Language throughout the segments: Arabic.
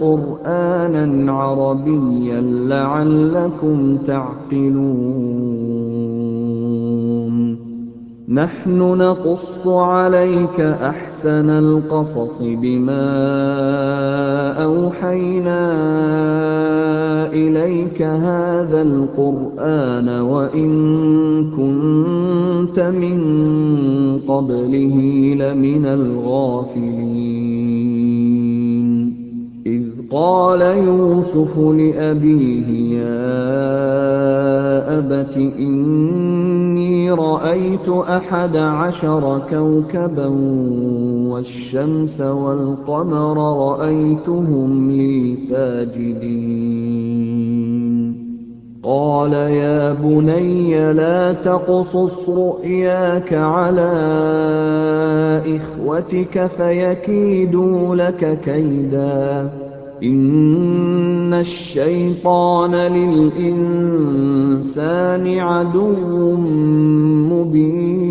قرآنا عربيا لعلكم تعقلون. نحن نقص عليك أحسن القصص بما أوحينا إليك هذا القرآن وإن كنت من قبله لمن الغافلين. قال يوسف لأبيه يا أبت إني رأيت أحد عشر كوكبا والشمس والقمر رأيتهم لي ساجدين. قال يا بني لا تقصص رؤياك على إخوتك فيكيدوا لك كيدا. إن الشيطان للإنسان عدو مبين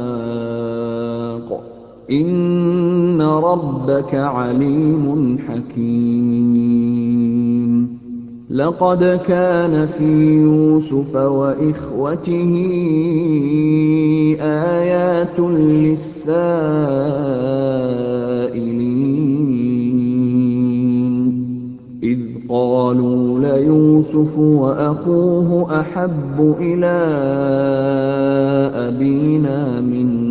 إن ربك عليم حكيم. لقد كان في يوسف وإخوته آيات للسائلين. إذ قالوا ليوسف وأخوه أحب إلى أبينا منا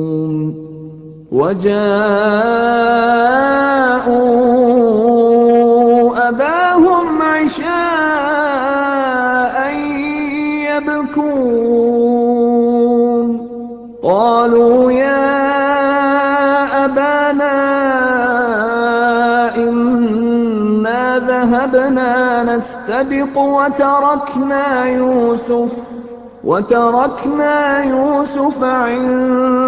وَجَاءُوا أَبَاهُمْ عِشَاءً يَبْكُونَ. قَالُوا يَا أَبَانَا إِنَّا ذَهَبْنَا نَسْتَبِقُ وَتَرَكْنَا يُوسُفَ عِندَ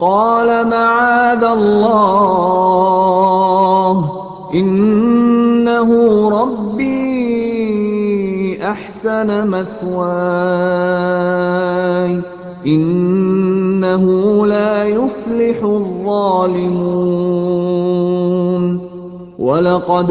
قَالَ مَعَاذَ اللَّهِ ۖ إِنَّهُ رَبِّي أَحْسَنَ مَثْوَايَ ۖ إِنَّهُ لَا يُفْلِحُ الظَّالِمُونَ وَلَقَدْ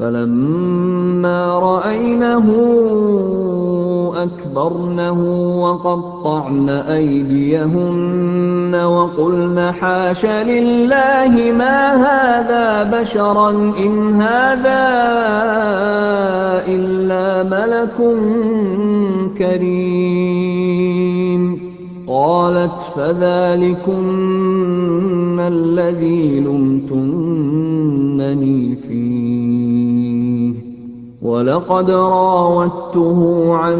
فَلَمَّا رَأَيْنَهُ أَكْبَرْنَهُ وَقَطَّعْنَ أَيْدِيَهُنَّ وَقُلْنَ حَاشَ لِلَّهِ مَا هَٰذَا بَشَرًا إِنْ هَٰذَا إِلَّا مَلَكٌ كَرِيمٌ. قَالَتْ فَذَٰلِكُنَّ الَّذِي لُمْتُنَّنِي فِيهِ ۖ. وَلَقَدْ رَاوَدتُّهُ عَن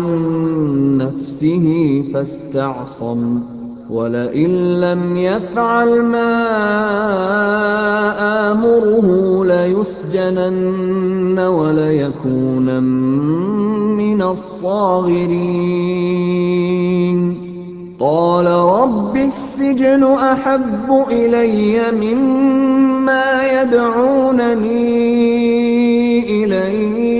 نَّفْسِهِ فَاسْتَعْصَمَ ۖ وَلَئِن لَّمْ يَفْعَلْ مَا آمُرُهُ لَيُسْجَنَنَّ وَلَيَكُونًا مِّنَ الصَّاغِرِينَ. قَالَ رَبِّ السِّجْنُ أَحَبُّ إِلَيَّ مِمَّا يَدْعُونَنِي إِلَيْهِ ۖ.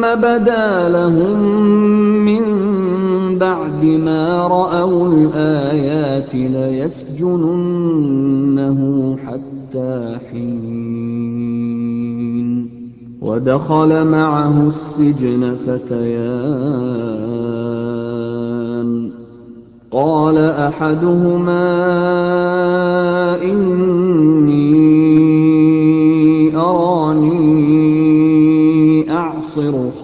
بَدَا لَهُم مِّن بَعْدِ مَا رَأَوُا الْآيَاتِ لَيَسْجُنُنَّهُ حَتَّىٰ حِينٍ. وَدَخَلَ مَعَهُ السِّجْنَ فَتَيَانِ ۖ. قَالَ أَحَدُهُمَا إِنِّي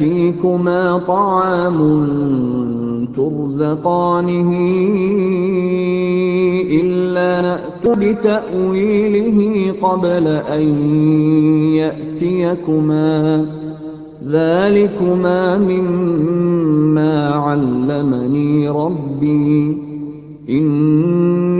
يَأْتِيكُمَا طَعَامٌ تُرْزَقَانِهِ إِلَّا نَأْتُ بِتَأْوِيلِهِ قَبْلَ أَن يَأْتِيَكُمَا ۚ ذَٰلِكُمَا مِمَّا عَلَّمَنِي رَبِّي ۚ إِنِّي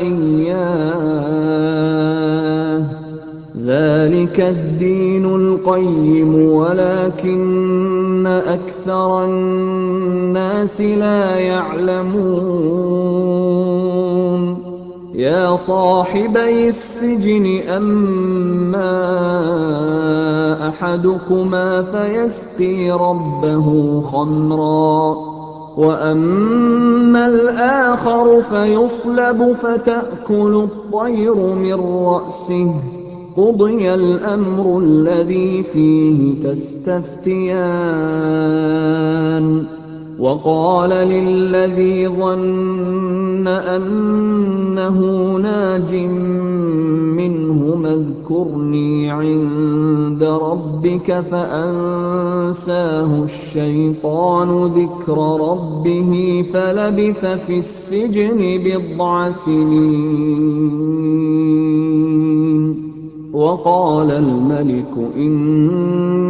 إِيَّاهُ ۚ ذَٰلِكَ الدِّينُ الْقَيِّمُ وَلَٰكِنَّ أَكْثَرَ النَّاسِ لَا يَعْلَمُونَ يَا صَاحِبَيِ السِّجْنِ أَمَّا أَحَدُكُمَا فَيَسْقِي رَبَّهُ خَمْرًا وَأَمَّا الْآخَرُ فَيُصْلَبُ فَتَأْكُلُ الطَّيْرُ مِن رَّأْسِهِ ۚ قُضِيَ الْأَمْرُ الَّذِي فِيهِ تَسْتَفْتِيَانِ وَقَالَ لِلَّذِي ظَنَّ أَنَّهُ نَاجٍ مِّنْهُمَا اذْكُرْنِي عِندَ رَبِّكَ فَأَنسَاهُ الشَّيْطَانُ ذِكْرَ رَبِّهِ فَلَبِثَ فِي السِّجْنِ بِضْعَ سِنِينَ. وَقَالَ الْمَلِكُ إِنِّي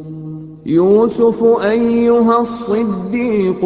يُوسُفُ أَيُّهَا الصِّدِّيقُ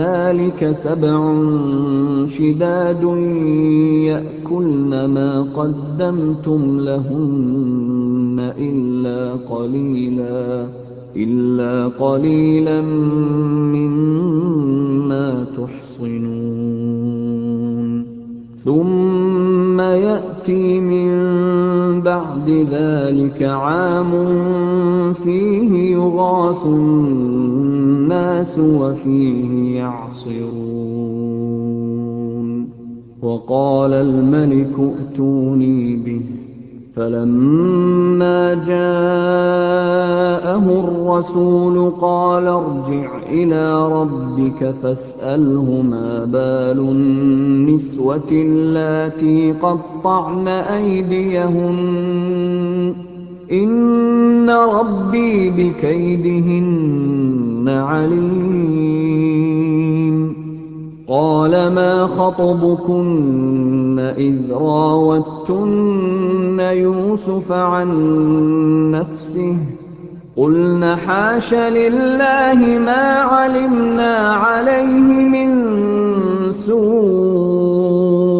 ذَٰلِكَ سَبْعٌ شِدَادٌ يَأْكُلْنَ مَا قَدَّمْتُمْ لَهُنَّ إِلَّا قَلِيلًا مِّمَّا تُحْصِنُونَ. ثُمَّ يَأْتِي مِن بَعْدِ ذَٰلِكَ عَامٌ فِيهِ يُغَاثُ النَّاسُ وَفِيهِ يَعْصِرُونَ. وَقَالَ الْمَلِكُ ائْتُونِي بِهِ ۖ. فَلَمَّا جَاءَهُ الرَّسُولُ قَالَ ارْجِعْ إِلَىٰ رَبِّكَ فَاسْأَلْهُ مَا بَالُ النِّسْوَةِ اللَّاتِي قَطَّعْنَ أَيْدِيَهُنَّ ۚ. إِنَّ رَبِّي بِكَيْدِهِنَّ عَلِيمٌ. قَالَ مَا خَطْبُكُنَّ إِذْ رَاوَدتُّنَّ يُوسُفَ عَن نَّفْسِهِ ۚ؟ قُلْنَ حَاشَ لِلَّهِ مَا عَلِمْنَا عَلَيْهِ مِن سُوءٍ ۚ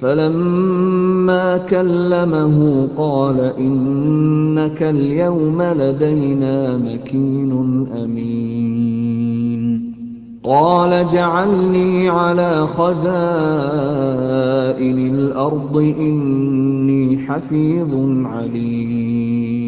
فَلَمَّا كَلَّمَهُ قَالَ إِنَّكَ الْيَوْمَ لَدَيْنَا مَكِينٌ أَمِينٌ. قَالَ اجْعَلْنِي عَلَىٰ خَزَائِنِ الْأَرْضِ ۖ إِنِّي حَفِيظٌ عَلِيمٌ.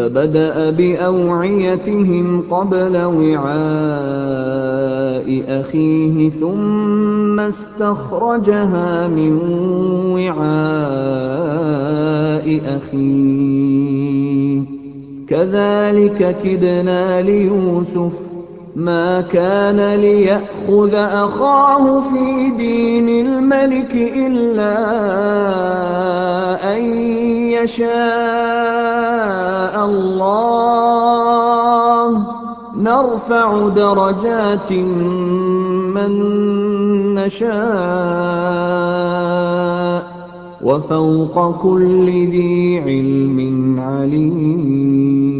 فَبَدَأَ بِأَوْعِيَتِهِمْ قَبْلَ وِعَاءِ أَخِيهِ ثُمَّ اسْتَخْرَجَهَا مِن وِعَاءِ أَخِيهِ ۚ. كَذَٰلِكَ كِدْنَا لِيُوسُفَ ۖ مَا كَانَ لِيَأْخُذَ أَخَاهُ فِي دِينِ الْمَلِكِ إِلَّا أَن يَشَاءَ اللَّهُ ۚ نَرْفَعُ دَرَجَاتٍ مَّن نَّشَاءُ ۗ وَفَوْقَ كُلِّ ذِي عِلْمٍ عَلِيمٌ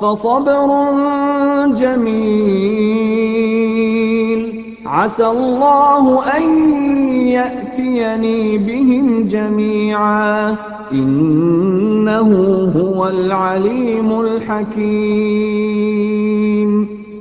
فَصَبْرٌ جَمِيلٌ ۖ. عَسَى اللَّهُ أَن يَأْتِيَنِي بِهِمْ جَمِيعًا ۚ. إِنَّهُ هُوَ الْعَلِيمُ الْحَكِيمُ.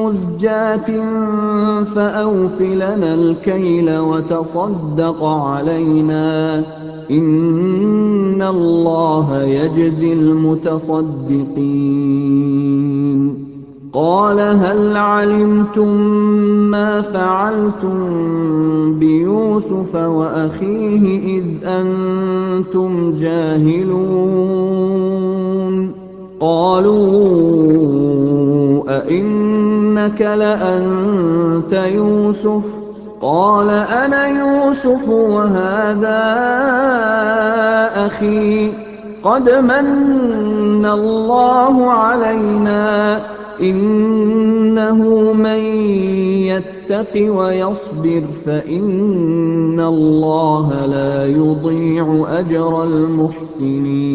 مُّزْجَاةٍ فَأَوْفِ لَنَا الْكَيْلَ وَتَصَدَّقْ عَلَيْنَا ۖ. إِنَّ اللَّهَ يَجْزِي الْمُتَصَدِّقِينَ. قَالَ هَلْ عَلِمْتُم مَّا فَعَلْتُم بِيُوسُفَ وَأَخِيهِ إِذْ أَنتُمْ جَاهِلُونَ؟ قَالُوا أَإِنَّكَ لَأَنتَ يُوسُفُ ۖ؟ قَالَ أَنَا يُوسُفُ وَهَٰذَا أَخِي ۖ. قَدْ مَنَّ اللَّهُ عَلَيْنَا ۖ إِنَّهُ مَن يَتَّقِ وَيَصْبِرْ فَإِنَّ اللَّهَ لَا يُضِيعُ أَجْرَ الْمُحْسِنِينَ.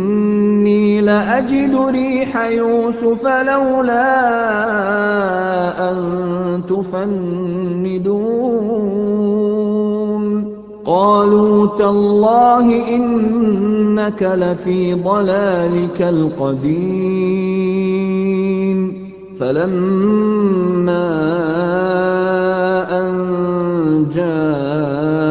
إِنِّي لَأَجِدُ رِيحَ يُوسُفَ لَوْلَا أَن تُفَنِّدُونِ. قَالُوا تَاللَّهِ إِنَّكَ لَفِي ضَلَالِكَ الْقَدِيمِ. فَلَمَّا أَن جَاءَ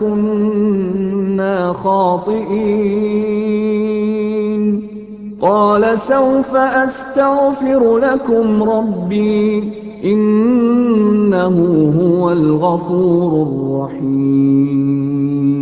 كُنَّا خَاطِئِينَ. قَالَ سَوْفَ أَسْتَغْفِرُ لَكُمْ رَبِّي ۖ إِنَّهُ هُوَ الْغَفُورُ الرَّحِيمُ.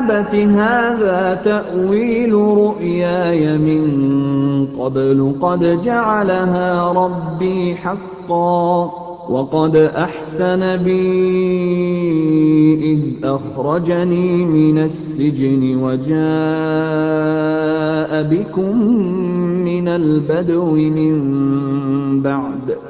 أَبَتِ هَٰذَا تَأْوِيلُ رُؤْيَايَ مِن قَبْلُ قَدْ جَعَلَهَا رَبِّي حَقًّا ۖ وَقَدْ أَحْسَنَ بِي إِذْ أَخْرَجَنِي مِنَ السِّجْنِ وَجَاءَ بِكُم مِّنَ الْبَدْوِ مِن بَعْدِ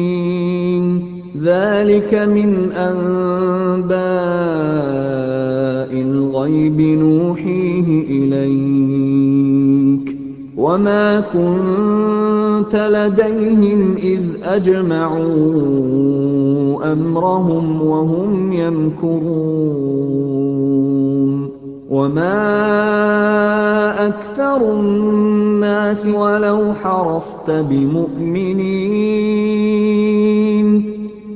ذَٰلِكَ مِنْ أَنبَاءِ الْغَيْبِ نُوحِيهِ إِلَيْكَ ۖ. وَمَا كُنتَ لَدَيْهِمْ إِذْ أَجْمَعُوا أَمْرَهُمْ وَهُمْ يَمْكُرُونَ. وَمَا أَكْثَرُ النَّاسِ وَلَوْ حَرَصْتَ بِمُؤْمِنِينَ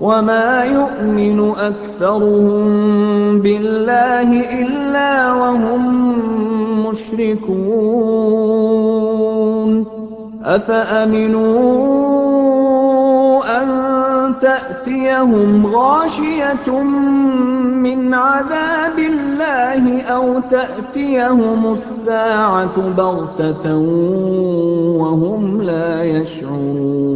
وَمَا يُؤْمِنُ أَكْثَرُهُم بِاللَّهِ إِلَّا وَهُم مُّشْرِكُونَ أَفَأَمِنُوا أَن تَأْتِيَهُمْ غَاشِيَةٌ مِّنْ عَذَابِ اللَّهِ أَوْ تَأْتِيَهُمُ السَّاعَةُ بَغْتَةً وَهُمْ لَا يَشْعُرُونَ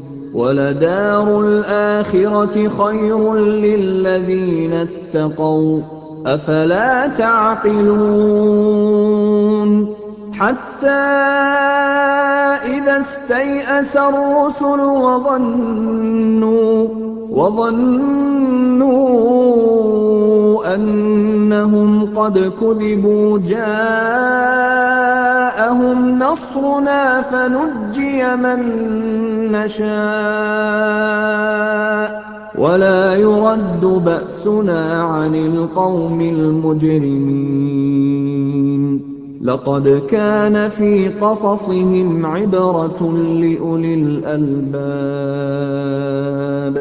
وَلَدَارُ الْآخِرَةِ خَيْرٌ لِّلَّذِينَ اتَّقَوْا ۗ أَفَلَا تَعْقِلُونَ حَتَّىٰ إِذَا اسْتَيْأَسَ الرُّسُلُ وَظَنُّوا أَنَّهُمْ قَدْ كُذِبُوا جَاءَهُمْ نَصْرُنَا فَنُجِّيَ مَن نَّشَاءُ وَلَا يُرَدُّ بَأْسُنَا عَنِ الْقَوْمِ الْمُجْرِمِينَ. لَقَدْ كَانَ فِي قَصَصِهِمْ عِبْرَةٌ لِّأُولِي الْأَلْبَابِ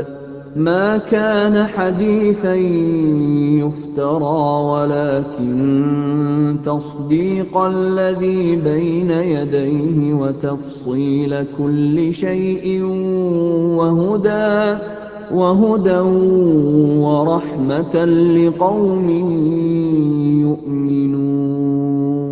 ۗ. مَا كَانَ حَدِيثًا يُفْتَرَىٰ وَلَٰكِن تَصْدِيقَ الَّذِي بَيْنَ يَدَيْهِ وَتَفْصِيلَ كُلِّ شَيْءٍ وَهُدًى وَرَحْمَةً لِّقَوْمٍ يُؤْمِنُونَ.